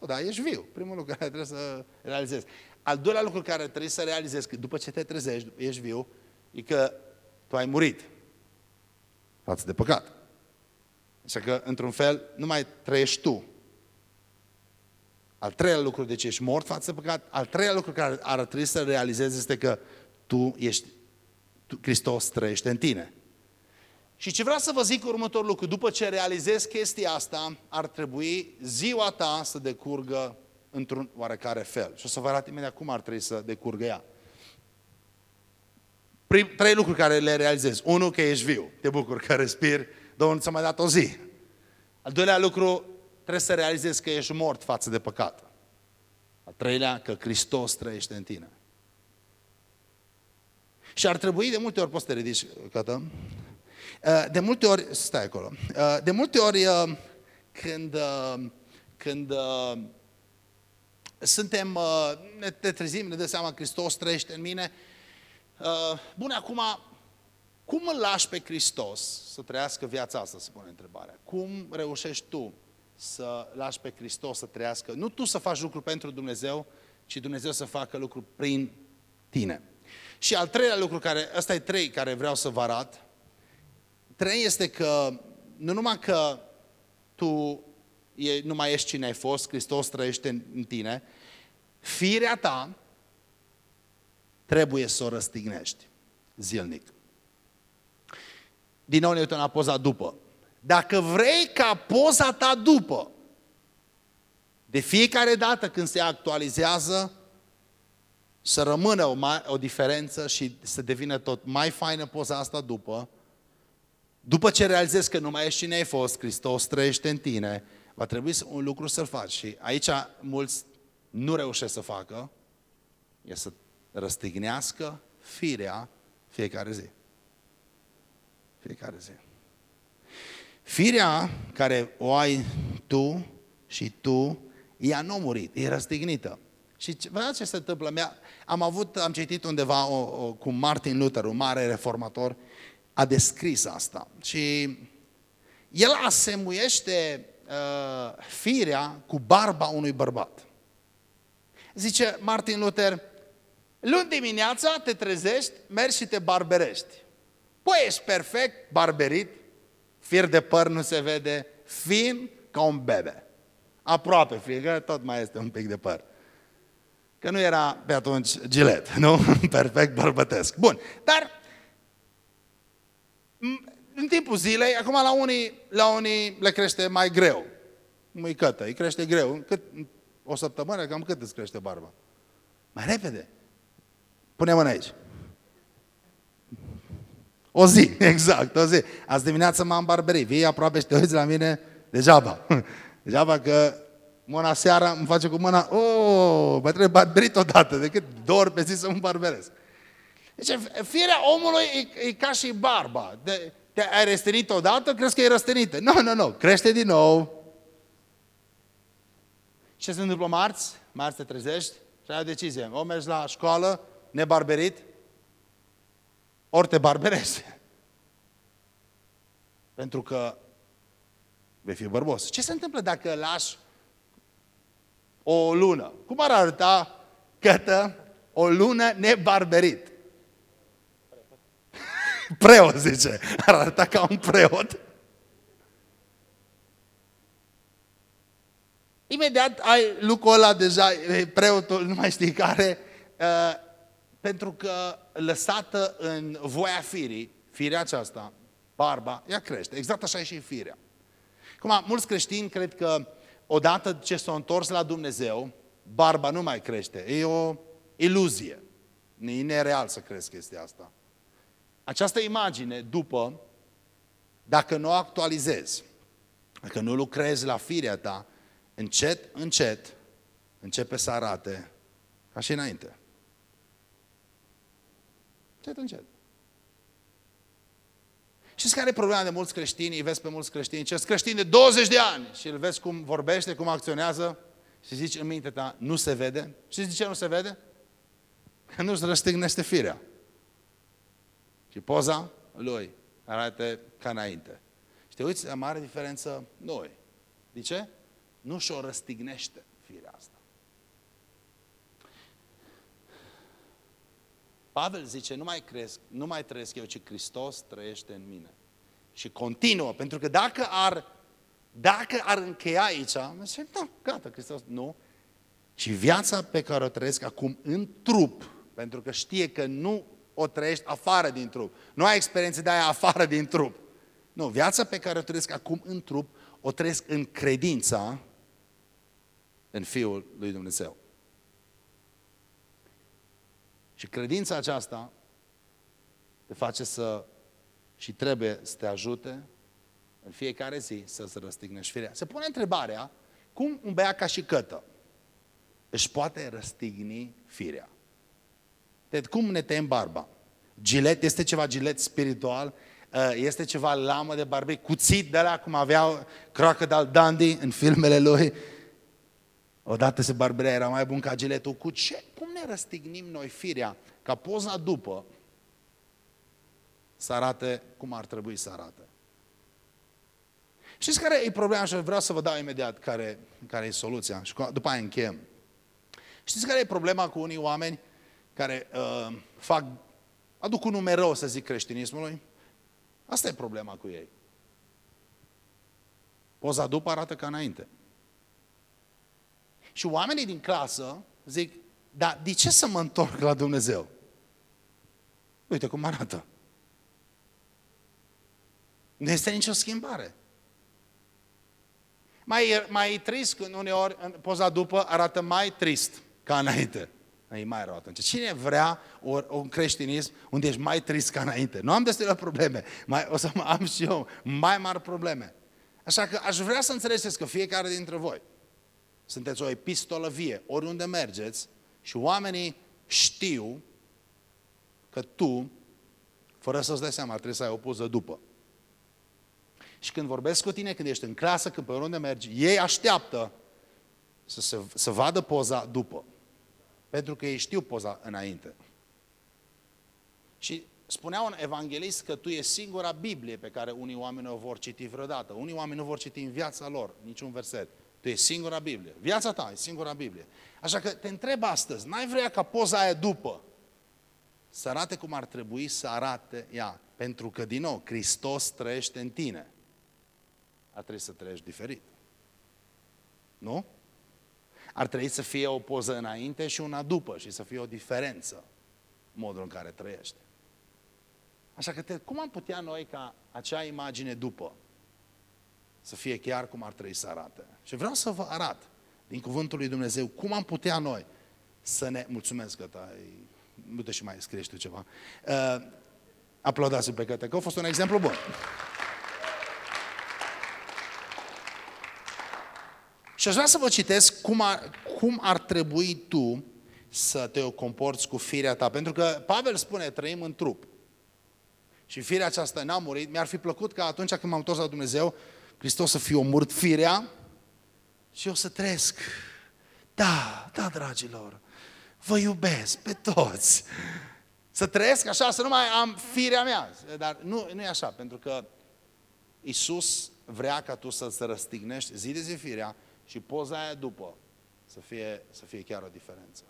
Nu, da, ești viu. Primul lucru care trebuie să realizezi. Al doilea lucru care trebuie să realizezi, că după ce te trezești, ești viu, e că tu ai murit față de păcat. Așa că, într-un fel, nu mai trăiești tu. Al treilea lucru de ce ești mort față de păcat, al treilea lucru care ar trebui să realizezi este că tu ești, tu, Hristos trăiește în tine. Și ce vreau să vă zic următorul lucru, după ce realizezi chestia asta, ar trebui ziua ta să decurgă într-un oarecare fel. Și o să vă arăt imediat cum ar trebui să decurgă ea. Prim, trei lucruri care le realizezi. Unul, că ești viu. Te bucur că respiri. Domnul ți-a mai dat o zi. Al doilea lucru, trebuie să realizezi că ești mort față de păcat. Al treilea, că Hristos trăiește în tine. Și ar trebui de multe ori, poți să te ridici, Cată? Uh, de multe ori, stai acolo, uh, de multe ori uh, când, când suntem, ne te trezim, ne dă seama că Hristos trăiește în mine, bun, acum, cum îl lași pe Hristos să trăiască viața asta, se pune întrebarea. Cum reușești tu să lași pe Hristos să trăiască, nu tu să faci lucruri pentru Dumnezeu, ci Dumnezeu să facă lucruri prin tine. Și al treilea lucru, care, ăsta e trei care vreau să vă arăt. Trei este că nu numai că tu e, nu mai ești cine ai fost, Hristos trăiește în, în tine, firea ta trebuie să o răstignești zilnic. Din nou ne uităm la poza după. Dacă vrei ca poza ta după, de fiecare dată când se actualizează, să rămână o, mai, o diferență și să devină tot mai faină poza asta după, după ce realizezi că nu mai ești cine ai fost, Hristos trăiește în tine, va trebui să, un lucru să-l faci. Și aici mulți nu reușesc să facă, e să răstignească firea fiecare zi. Fiecare zi. Firea care o ai tu și tu, ea nu a murit, e răstignită. Și vă ce se întâmplă? Am avut, am citit undeva o, o, cu Martin Luther, un mare reformator, a descris asta. Și el asemuiește uh, firea cu barba unui bărbat. Zice Martin Luther, luni dimineața te trezești, mergi și te barberești. Păi ești perfect, barberit, fir de păr nu se vede, fin ca un bebe. Aproape fin, că tot mai este un pic de păr. Că nu era pe atunci gilet, nu? Perfect bărbătesc. Bun, dar în timpul zilei, acum la unii, la unii le crește mai greu. Mâicătă, îi crește greu. Cât, o săptămână, cam cât îți crește barba? Mai repede. Pune mâna aici. O zi, exact, o zi. Azi dimineață m-am barberit. Vii aproape și te uiți la mine degeaba. Degeaba că mâna seara îmi face cu mâna, oh, mă trebuie barberit odată, decât două ori pe zi să mă barberesc. Deci firea omului e, e ca și barba. De, te ai răstenit odată, crezi că e răstenită. Nu, nu, nu, crește din nou. Ce se întâmplă marți? Marți te trezești și ai o decizie. O mergi la școală nebarberit, ori te barberești. Pentru că vei fi bărbos. Ce se întâmplă dacă lași o lună? Cum ar arăta cătă o lună nebarberit? Preot, zice. Ar arăta ca un preot. Imediat ai lucrul ăla deja, preotul, nu mai știi care, uh, pentru că lăsată în voia firii, firea aceasta, barba, ea crește. Exact așa e și firea. Acum, mulți creștini cred că odată ce s-au întors la Dumnezeu, barba nu mai crește. E o iluzie. E nereal să crezi chestia asta. Această imagine, după, dacă nu o actualizezi, dacă nu lucrezi la firea ta, încet, încet, începe să arate ca și înainte. Încet, încet. Știți care e problema de mulți creștini? Îi vezi pe mulți creștini, ce creștini de 20 de ani și îl vezi cum vorbește, cum acționează și zici în mintea ta, nu se vede. Știți de ce nu se vede? Că nu-și răstignește firea. Și poza lui arată ca înainte. Și te uiți, la mare diferență noi. De ce? Nu și-o răstignește firea asta. Pavel zice, nu mai cresc, nu mai trăiesc eu, ci Hristos trăiește în mine. Și continuă, pentru că dacă ar, dacă ar încheia aici, zice, da, gata, Hristos, nu. Și viața pe care o trăiesc acum în trup, pentru că știe că nu o trăiești afară din trup. Nu ai experiență de aia afară din trup. Nu, viața pe care o trăiesc acum în trup, o trăiesc în credința în Fiul lui Dumnezeu. Și credința aceasta te face să și trebuie să te ajute în fiecare zi să-ți răstignești șfirea. Se pune întrebarea, cum un băiat ca și cătă își poate răstigni firea? Deci cum ne tem barba? Gilet este ceva gilet spiritual, uh, este ceva lamă de barbie, cuțit de la cum avea Crocodile Dundee în filmele lui. Odată se barberea, era mai bun ca giletul. Cu ce? Cum ne răstignim noi firea ca poza după să arate cum ar trebui să arate? Știți care e problema și vreau să vă dau imediat care, care e soluția și după aia încheiem. Știți care e problema cu unii oameni? Care uh, fac, aduc un numerou, să zic, creștinismului. Asta e problema cu ei. Poza după arată ca înainte. Și oamenii din clasă zic, dar de ce să mă întorc la Dumnezeu? Uite cum arată. Nu este nicio schimbare. Mai, mai trist când uneori poza după arată mai trist ca înainte. E mai rău atunci. Cine vrea un creștinism unde ești mai trist ca înainte? Nu am destule probleme. Mai, o să am și eu mai mari probleme. Așa că aș vrea să înțelegeți că fiecare dintre voi sunteți o epistolă vie, oriunde mergeți și oamenii știu că tu, fără să-ți dai seama, trebuie să ai o poză după. Și când vorbesc cu tine, când ești în clasă, când pe oriunde mergi, ei așteaptă să, se, să vadă poza după. Pentru că ei știu poza înainte. Și spunea un evanghelist că tu e singura Biblie pe care unii oameni o vor citi vreodată. Unii oameni nu vor citi în viața lor niciun verset. Tu e singura Biblie. Viața ta e singura Biblie. Așa că te întreb astăzi, n-ai vrea ca poza aia după să arate cum ar trebui să arate ea? Pentru că, din nou, Hristos trăiește în tine. Ar trebui să trăiești diferit. Nu? Ar trebui să fie o poză înainte și una după și să fie o diferență modul în care trăiește. Așa că te, cum am putea noi ca acea imagine după să fie chiar cum ar trebui să arate? Și vreau să vă arăt din Cuvântul lui Dumnezeu cum am putea noi să ne... Mulțumesc că ai... Nu te și mai scrie tu ceva. Uh, aplaudați pe căte, că a fost un exemplu bun. Și aș vrea să vă citesc cum ar, cum ar trebui tu să te comporți cu firea ta. Pentru că Pavel spune, trăim în trup. Și firea aceasta n-a murit. Mi-ar fi plăcut ca atunci când m-am întors la Dumnezeu, Hristos să fie omorât firea și eu să trăiesc. Da, da, dragilor, vă iubesc pe toți. Să trăiesc așa, să nu mai am firea mea. Dar nu, nu e așa, pentru că Isus vrea ca tu să-ți răstignești zi de zi firea și poza aia după să fie, să fie chiar o diferență.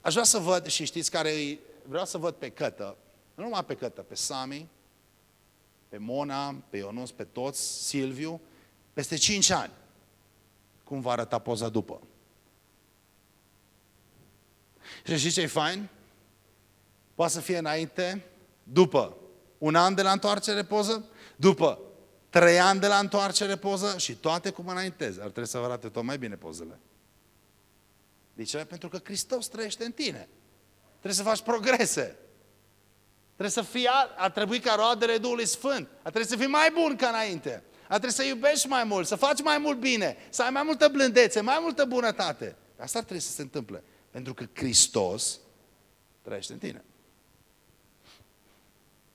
Aș vrea să văd, și știți care e, vreau să văd pe Cătă, nu numai pe Cătă, pe Sami, pe Mona, pe Ionus, pe toți, Silviu, peste 5 ani, cum va arăta poza după. Și știți ce e fain? Poate să fie înainte, după un an de la întoarcere poză, după trei ani de la întoarcere poză și toate cum înaintezi. Ar trebui să vă arate tot mai bine pozele. De ce? Pentru că Hristos trăiește în tine. Trebuie să faci progrese. Trebuie să fii, ar trebui ca roadele Duhului Sfânt. Ar trebui să fii mai bun ca înainte. Ar trebui să iubești mai mult, să faci mai mult bine, să ai mai multă blândețe, mai multă bunătate. Asta ar trebui să se întâmple. Pentru că Hristos trăiește în tine.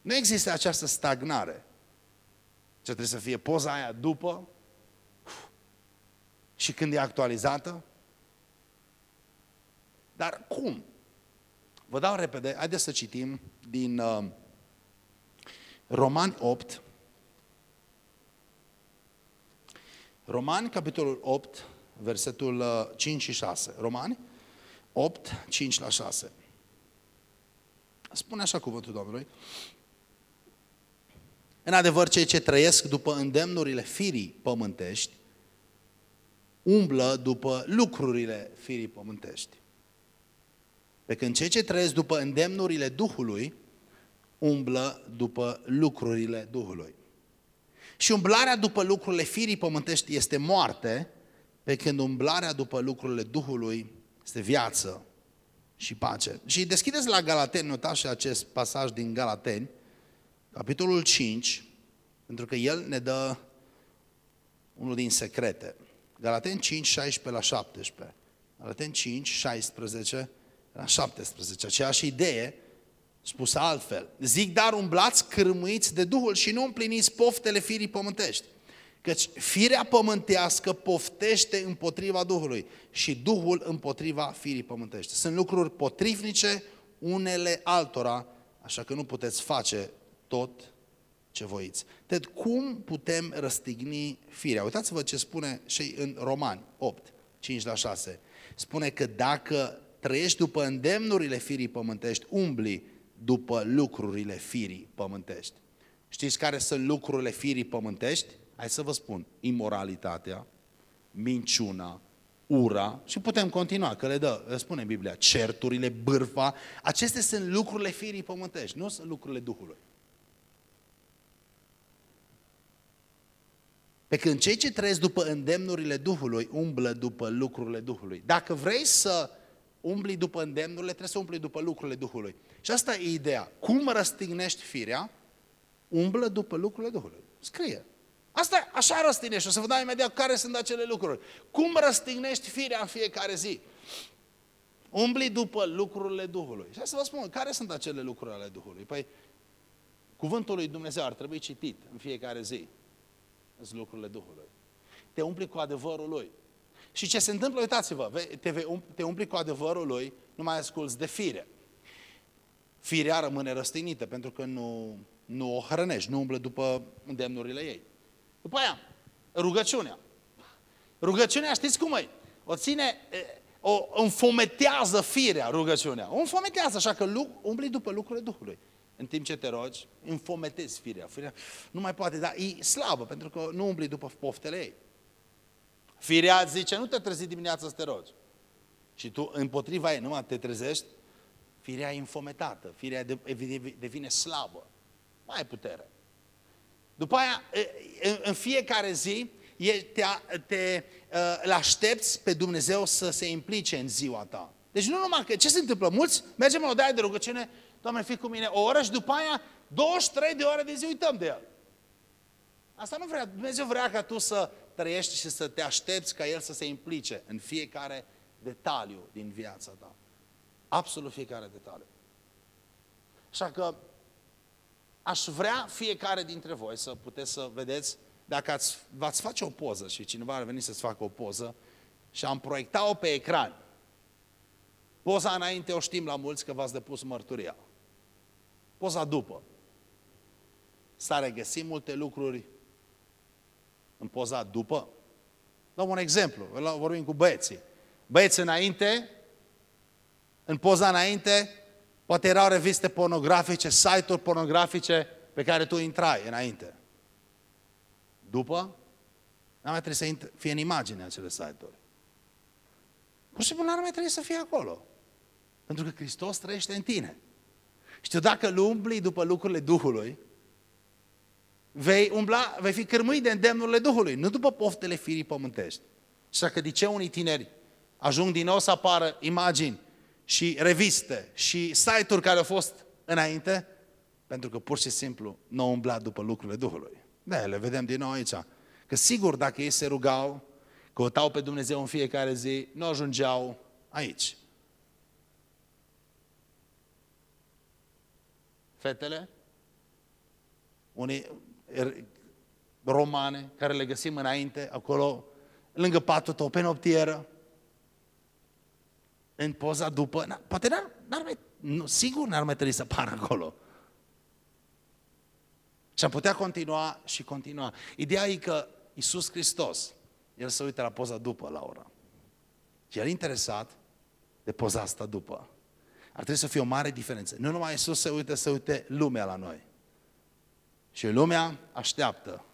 Nu există această stagnare. Ce trebuie să fie poza aia după și când e actualizată. Dar cum? Vă dau repede, haideți să citim din uh, Romani 8. Romani, capitolul 8, versetul uh, 5 și 6. Romani 8, 5 la 6. Spune așa cuvântul Domnului. În adevăr, cei ce trăiesc după îndemnurile firii pământești, umblă după lucrurile firii pământești. Pe când cei ce trăiesc după îndemnurile Duhului, umblă după lucrurile Duhului. Și umblarea după lucrurile firii pământești este moarte, pe când umblarea după lucrurile Duhului este viață și pace. Și deschideți la Galateni, notați și acest pasaj din Galateni, capitolul 5, pentru că el ne dă unul din secrete. Galaten 5, 16 la 17. Galaten 5, 16 la 17. Aceeași idee spusă altfel. Zic, dar umblați cârmuiți de Duhul și nu împliniți poftele firii pământești. Căci firea pământească poftește împotriva Duhului și Duhul împotriva firii pământești. Sunt lucruri potrivnice unele altora, așa că nu puteți face tot ce voiți. Ted, cum putem răstigni firea? Uitați-vă ce spune și în Romani 8, 5 la 6. Spune că dacă trăiești după îndemnurile firii pământești, umbli după lucrurile firii pământești. Știți care sunt lucrurile firii pământești? Hai să vă spun, imoralitatea, minciuna, ura și putem continua, că le dă, spune Biblia, certurile, bârfa, acestea sunt lucrurile firii pământești, nu sunt lucrurile Duhului. Pe când cei ce trăiesc după îndemnurile Duhului umblă după lucrurile Duhului. Dacă vrei să umbli după îndemnurile, trebuie să umbli după lucrurile Duhului. Și asta e ideea. Cum răstignești firea? Umblă după lucrurile Duhului. Scrie. Asta, așa răstignești. O să vă dau imediat care sunt acele lucruri. Cum răstignești firea în fiecare zi? Umbli după lucrurile Duhului. Și hai să vă spun, care sunt acele lucruri ale Duhului? Păi, cuvântul lui Dumnezeu ar trebui citit în fiecare zi. Sunt lucrurile Duhului. Te umpli cu adevărul Lui. Și ce se întâmplă, uitați-vă, te, um, te umpli cu adevărul Lui, nu mai asculți de fire. Firea rămâne răstignită pentru că nu, nu o hrănești, nu umblă după îndemnurile ei. După aia, rugăciunea. Rugăciunea, știți cum e? O ține, o înfometează firea rugăciunea. O înfometează, așa că umbli după lucrurile Duhului. În timp ce te rogi, înfometezi firea. Firea nu mai poate, dar e slabă, pentru că nu umbli după poftele ei. Firea zice, nu te trezi dimineața să te rogi. Și tu împotriva ei, numai te trezești, firea e înfometată, firea devine slabă. Mai ai putere. După aia, în fiecare zi, te, te îl aștepți pe Dumnezeu să se implice în ziua ta. Deci nu numai că, ce se întâmplă? Mulți mergem la o de rugăciune, Doamne, fii cu mine o oră și după aia 23 de ore de zi uităm de El. Asta nu vrea. Dumnezeu vrea ca tu să trăiești și să te aștepți ca El să se implice în fiecare detaliu din viața ta. Absolut fiecare detaliu. Așa că aș vrea fiecare dintre voi să puteți să vedeți dacă ați, v-ați face o poză și cineva ar veni să-ți facă o poză și am proiectat-o pe ecran. Poza înainte o știm la mulți că v-ați depus mărturia. Poza după. S-a regăsit multe lucruri în poza după. Dau un exemplu, vorbim cu băieții. Băieți înainte, în poza înainte, poate erau reviste pornografice, site-uri pornografice pe care tu intrai înainte. După, n-ar mai trebui să fie în imagine acele site-uri. Pur și simplu n-ar mai trebui să fie acolo. Pentru că Hristos trăiește în tine. Și dacă îl umbli după lucrurile Duhului, vei umbla, vei fi cârmuit de îndemnurile Duhului, nu după poftele firii pământești. Și că de ce unii tineri ajung din nou să apară imagini și reviste și site-uri care au fost înainte, pentru că pur și simplu nu au umblat după lucrurile Duhului. Da, le vedem din nou aici. Că sigur, dacă ei se rugau, căutau pe Dumnezeu în fiecare zi, nu ajungeau aici. Fetele, unii er, romane, care le găsim înainte, acolo, lângă patul tău, pe noptieră, în poza după, poate n-ar, n-ar mai, nu, sigur n-ar mai trebui să pară acolo. Și am putea continua și continua. Ideea e că Iisus Hristos, El se uită la poza după la ora. Și El e interesat de poza asta după. Ar trebui să fie o mare diferență. Nu numai Iisus se uită, se uite lumea la noi. Și lumea așteaptă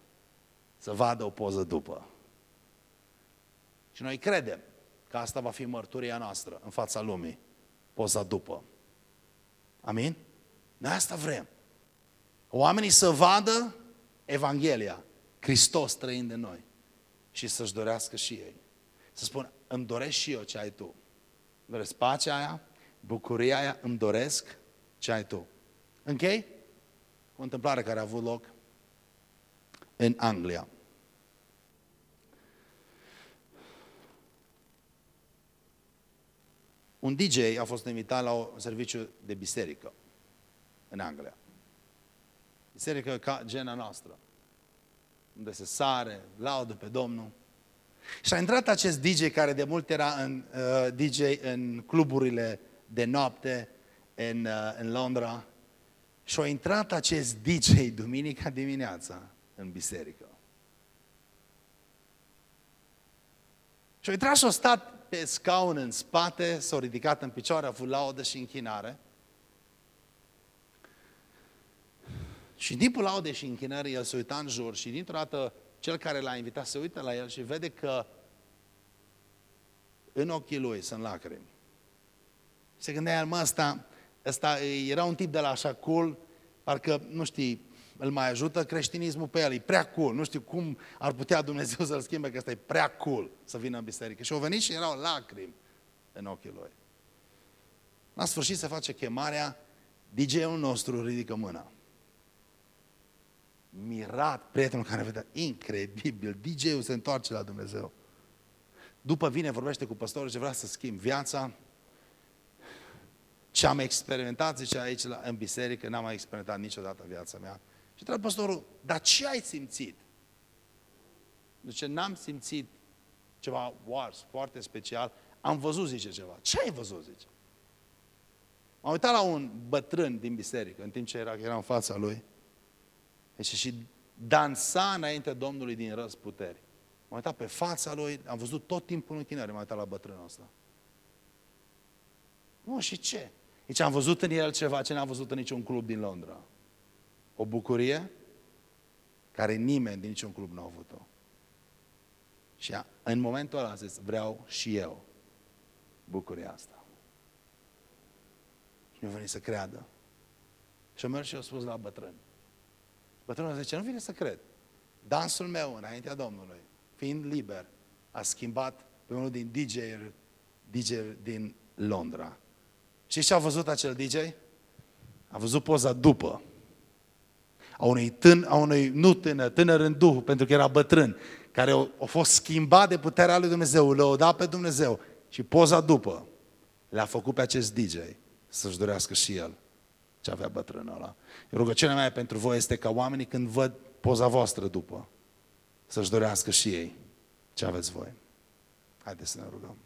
să vadă o poză după. Și noi credem că asta va fi mărturia noastră în fața lumii. Poza după. Amin? Noi asta vrem. Oamenii să vadă Evanghelia, Hristos trăind în noi și să-și dorească și ei. Să spună, îmi doresc și eu ce ai tu. Îmi doresc pacea aia, bucuria aia, îmi doresc ce ai tu. Închei? O întâmplare care a avut loc în Anglia. Un DJ a fost invitat la un serviciu de biserică în Anglia. Biserică ca gena noastră, unde se sare, laudă pe Domnul. Și a intrat acest DJ care de mult era în, uh, DJ în cluburile de noapte în, uh, în Londra. Și a intrat acest DJ duminica dimineața în biserică. Și a intrat și a stat pe scaun în spate, s-a ridicat în picioare, a avut laudă și închinare. Și în timpul laudei și închinării, el se uita în jur și dintr-o dată cel care l-a invitat se uită la el și vede că în ochii lui sunt lacrimi. Se gândea el, mă, ăsta, ăsta era un tip de la așa cool, parcă, nu știi, îl mai ajută creștinismul pe el, e prea cool, nu știu cum ar putea Dumnezeu să-l schimbe, că ăsta e prea cool să vină în biserică. Și au venit și erau lacrimi în ochii lui. La sfârșit se face chemarea, DJ-ul nostru ridică mâna mirat prietenul care vedea, incredibil, DJ-ul se întoarce la Dumnezeu. După vine, vorbește cu păstorul și vrea să schimb viața Ce am experimentat, zice aici la, în biserică, n-am mai experimentat niciodată în viața mea. Și trebuie pastorul, dar ce ai simțit? Zice, n-am simțit ceva wars, foarte special. Am văzut, zice ceva. Ce ai văzut, zice? M-am uitat la un bătrân din biserică, în timp ce era, era în fața lui. Deci și dansa înainte Domnului din răzputeri. M-am uitat pe fața lui, am văzut tot timpul în închinare, m-am uitat la bătrânul ăsta. Nu, și ce? Deci am văzut în el ceva ce n-am văzut în niciun club din Londra. O bucurie care nimeni din niciun club nu a avut-o. Și în momentul ăla a zis, vreau și eu bucuria asta. Și nu venit să creadă. Și am mers și a spus la bătrân. Bătrânul zice, nu vine să cred. Dansul meu înaintea Domnului, fiind liber, a schimbat pe unul din dj DJ din Londra. Și ce a văzut acel DJ? A văzut poza după. A unui, tân, a unui nu tânăr, tânăr în duh, pentru că era bătrân, care a, a fost schimbat de puterea lui Dumnezeu, lăudat pe Dumnezeu. Și poza după le-a făcut pe acest DJ să-și dorească și el ce avea bătrânul ăla. Rugăciunea mea pentru voi este ca oamenii când văd poza voastră după, să-și dorească și ei ce aveți voi. Haideți să ne rugăm.